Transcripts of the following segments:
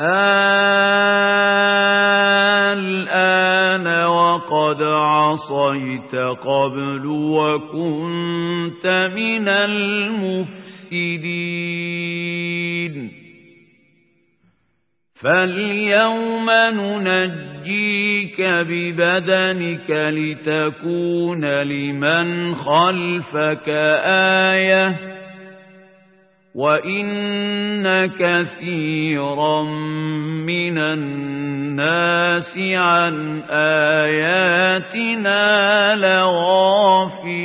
الآن وقد عصيت قبل وكنت من المفسدين. فاليوم ننجيك ببدنك لتكون لمن خلفك آيةً وَإِنَّ كَثِيرًا مِنَ النَّاسِ عَن آيَاتِنَا لَغَافِلُونَ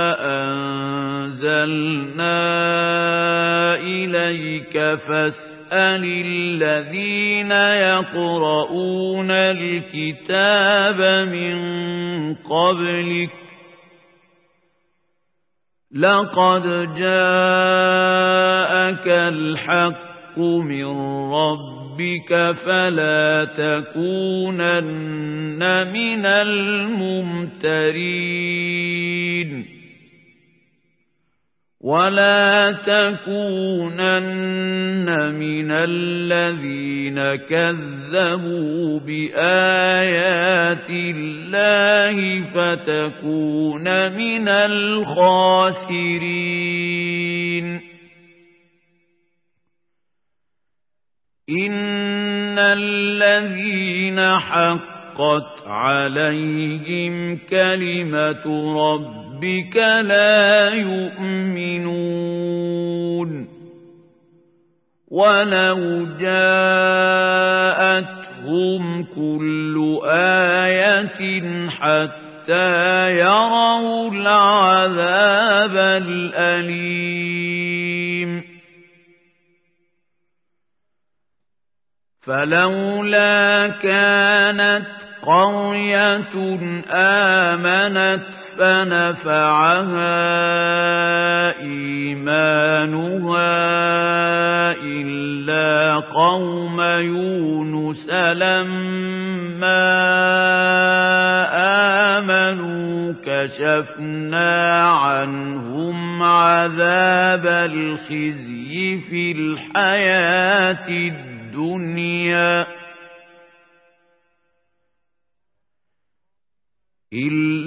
أَنزَلْنَا إِلَيْكَ فَاسْأَلِ الَّذِينَ يَقْرَؤُونَ الْكِتَابَ مِن قَبْلِكَ لَقَدْ جَاءَكَ الْحَقُّ مِن رَّبِّكَ فَلَا تَكُونَنَّ مِنَ الْمُمْتَرِينَ وَلَا تَكُونَنَّ مِنَ الَّذِينَ كَذَّبُوا بِآيَاتِ اللَّهِ فَتَكُونَ مِنَ الْخَاسِرِينَ إِنَّ الَّذِينَ حَقَّتْ عَلَيْهِمْ كَلِمَةُ رَبِّكَ لَا يُؤْمِنُونَ. وَلَوْ جَاءَتْهُمْ كُلُّ آيَةٍ حَتَّىٰ يَرَوْا الْعَذَابَ الْأَلِيمَ. فَلَوْلَا كَانَتْ قَرْيَةٌ آمَنَتْ فَنَفَعَهَا إِيمَانُهَا إِلَّا قَوْمَ يُونُسَ لَمَّا آمَنُوا كَشَفْنَا عَنْهُمْ عَذَابَ الْخِزْيِ فِي الْحَيَاةِ الدُّنْيَا.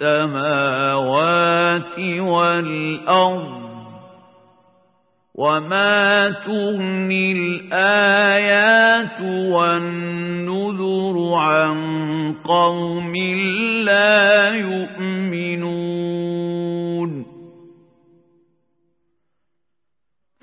السماوات والأرض وما تغني الآيات والنذر عن قوم لا يؤمنون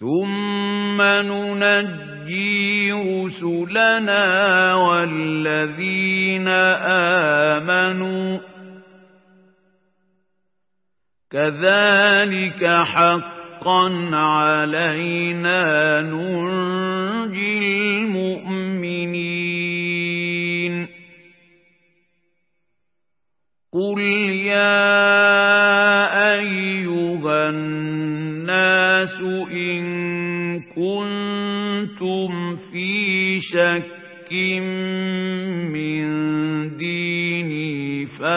ثم ننجي رسلنا والذين آمنوا كذلك حقا علينا ننجي المؤمنين قل يا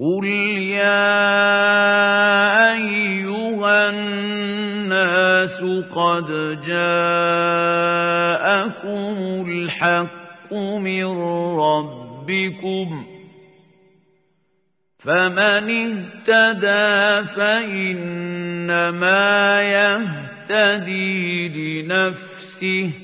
قل يا أيها الناس قد جاءكم الحق من ربكم فمن اهتدى فإنما يهتدي لنفسه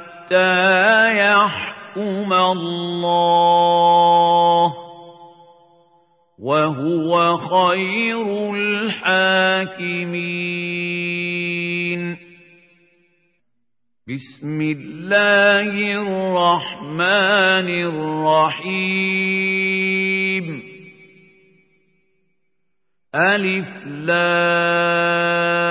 حتى يحكم الله وهو خير الحاكمين. بسم الله الرحمن الرحيم. ألف لام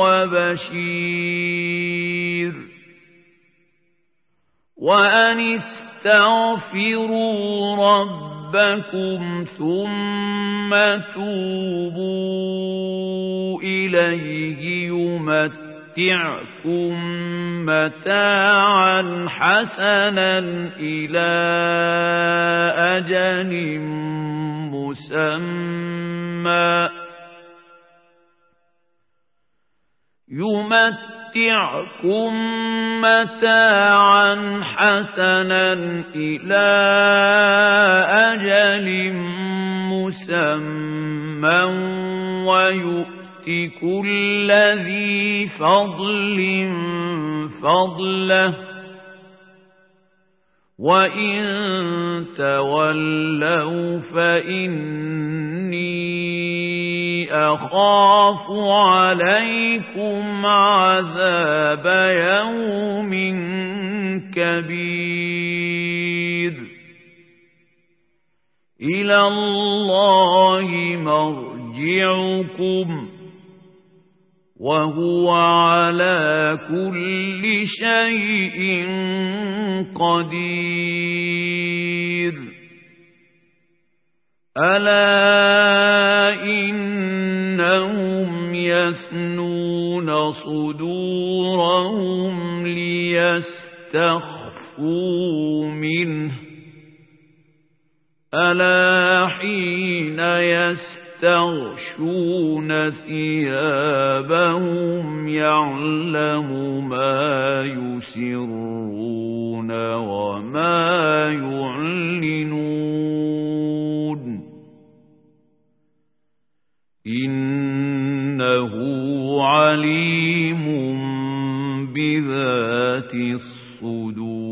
وبشير. وأن استغفروا ربكم ثم توبوا إليه يمت يمتعكم متاعا حسنا إلى أجل مسمى. يمتعكم متاعا حسنا إلى أجل مسمى ويؤمن كل ذي فضل فضله وإن تولوا فإني أخاف عليكم عذاب يوم كبير. إلى الله مرجعكم. وهو على كل شيء قدير. ألا إنهم يثنون صدورهم ليستخفوا منه ألا حين يستغشون ثيابهم يعلم ما يسرون وما يعلنون إنه عليم بذات الصدور.